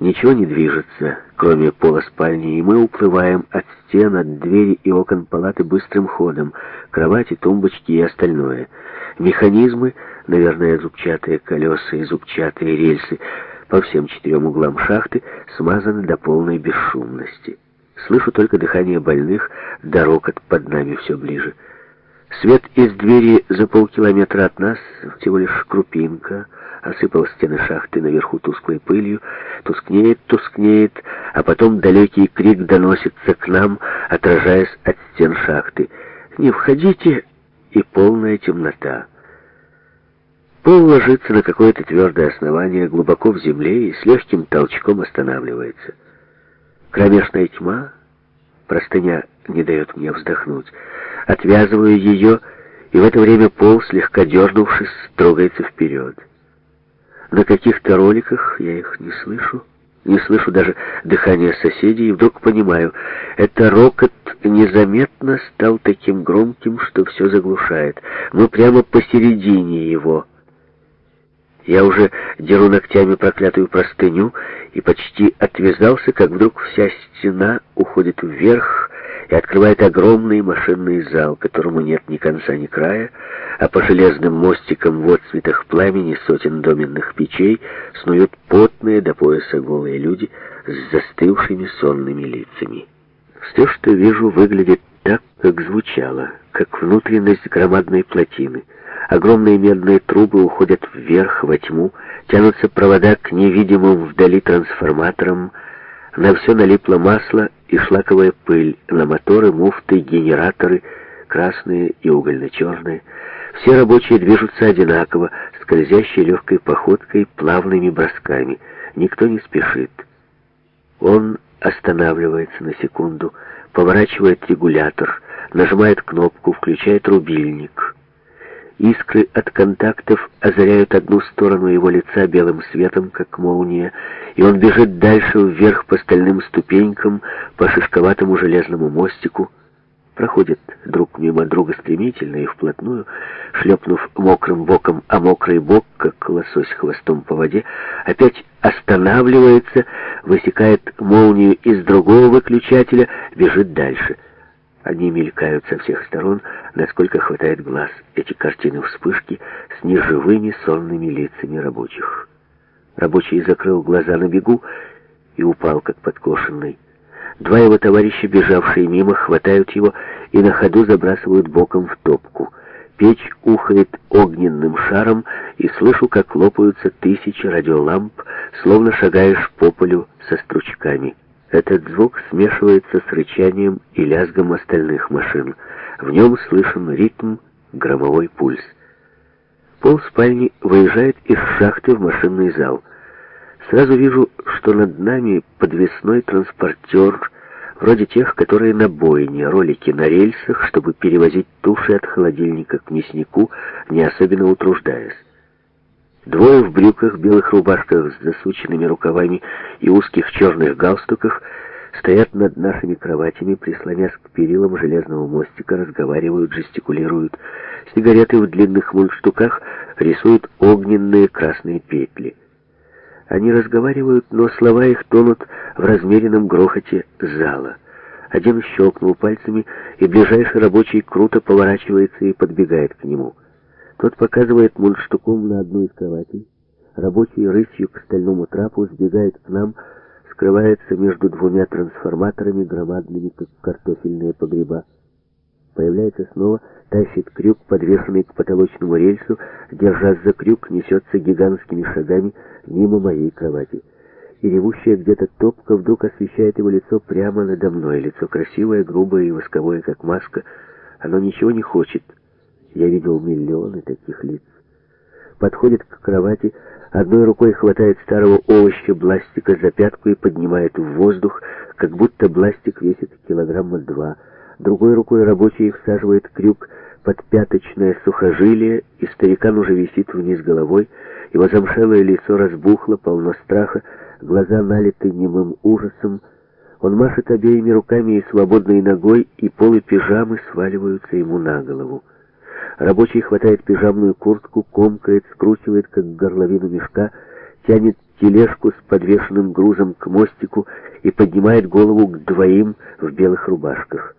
Ничего не движется, кроме пола спальни, и мы уплываем от стен, от двери и окон палаты быстрым ходом, кровати, тумбочки и остальное. Механизмы, наверное, зубчатые колеса и зубчатые рельсы, по всем четырем углам шахты смазаны до полной бесшумности. Слышу только дыхание больных, дорог от под нами все ближе. Свет из двери за полкилометра от нас, всего лишь крупинка, осыпал стены шахты наверху тусклой пылью, тускнеет, тускнеет, а потом далекий крик доносится к нам, отражаясь от стен шахты. «Не входите!» и полная темнота. Пол ложится на какое-то твердое основание глубоко в земле и с легким толчком останавливается. Кромешная тьма, простыня не дает мне вздохнуть отвязываю ее, и в это время пол, слегка дернувшись, трогается вперед. На каких-то роликах я их не слышу, не слышу даже дыхания соседей, и вдруг понимаю, это рокот незаметно стал таким громким, что все заглушает. Мы прямо посередине его. Я уже деру ногтями проклятую простыню и почти отвязался, как вдруг вся стена уходит вверх, и открывает огромный машинный зал, которому нет ни конца, ни края, а по железным мостикам в отцветах пламени сотен доменных печей снуют потные до пояса голые люди с застывшими сонными лицами. Все, что вижу, выглядит так, как звучало, как внутренность громадной плотины. Огромные медные трубы уходят вверх, во тьму, тянутся провода к невидимым вдали трансформаторам, на все налипло масло, и шлаковая пыль на моторы, муфты, генераторы, красные и угольно-черные. Все рабочие движутся одинаково, скользящей легкой походкой, плавными бросками. Никто не спешит. Он останавливается на секунду, поворачивает регулятор, нажимает кнопку, включает рубильник. Искры от контактов озаряют одну сторону его лица белым светом, как молния, и он бежит дальше вверх по стальным ступенькам, по шишковатому железному мостику. Проходит друг мимо друга стремительно и вплотную, шлепнув мокрым боком, а мокрый бок, как лосось хвостом по воде, опять останавливается, высекает молнию из другого выключателя, бежит дальше — они мелькают со всех сторон, насколько хватает глаз. Эти картины вспышки с неживыми сонными лицами рабочих. Рабочий закрыл глаза на бегу и упал, как подкошенный. Два его товарища, бежавшие мимо, хватают его и на ходу забрасывают боком в топку. Печь ухает огненным шаром, и слышу, как лопаются тысячи радиоламп, словно шагаешь по полю со стручками. Этот звук смешивается с рычанием и лязгом остальных машин. В нем слышен ритм, громовой пульс. Пол спальни выезжает из шахты в машинный зал. Сразу вижу, что над нами подвесной транспортер, вроде тех, которые на бойне, ролики на рельсах, чтобы перевозить туши от холодильника к мяснику, не особенно утруждаясь. Двое в брюках, белых рубашках с засученными рукавами и узких черных галстуках стоят над нашими кроватями, прислонясь к перилам железного мостика, разговаривают, жестикулируют. Сигареты в длинных мультштуках рисуют огненные красные петли. Они разговаривают, но слова их тонут в размеренном грохоте зала. Один щелкнул пальцами, и ближайший рабочий круто поворачивается и подбегает к нему — тот показывает мундштуком на одну из кроватей. Рабочий рысью к стальному трапу сбегает к нам, скрывается между двумя трансформаторами, громадными, как картофельные погреба. Появляется снова, тащит крюк, подвешенный к потолочному рельсу, держась за крюк, несется гигантскими шагами мимо моей кровати. И ревущая где-то топка вдруг освещает его лицо прямо надо мной. Лицо красивое, грубое и восковое, как маска. Оно ничего не хочет. Я видел миллионы таких лиц. Подходит к кровати, одной рукой хватает старого овоща бластика за пятку и поднимает в воздух, как будто бластик весит килограмма два. Другой рукой рабочий всаживает крюк под пяточное сухожилие, и старикан уже висит вниз головой. Его замшелое лицо разбухло, полно страха, глаза налиты немым ужасом, он машет обеими руками и свободной ногой, и полы пижамы сваливаются ему на голову. Рабочий хватает пижамную куртку, комкает, скручивает, как горловину мешка, тянет тележку с подвешенным грузом к мостику и поднимает голову к двоим в белых рубашках.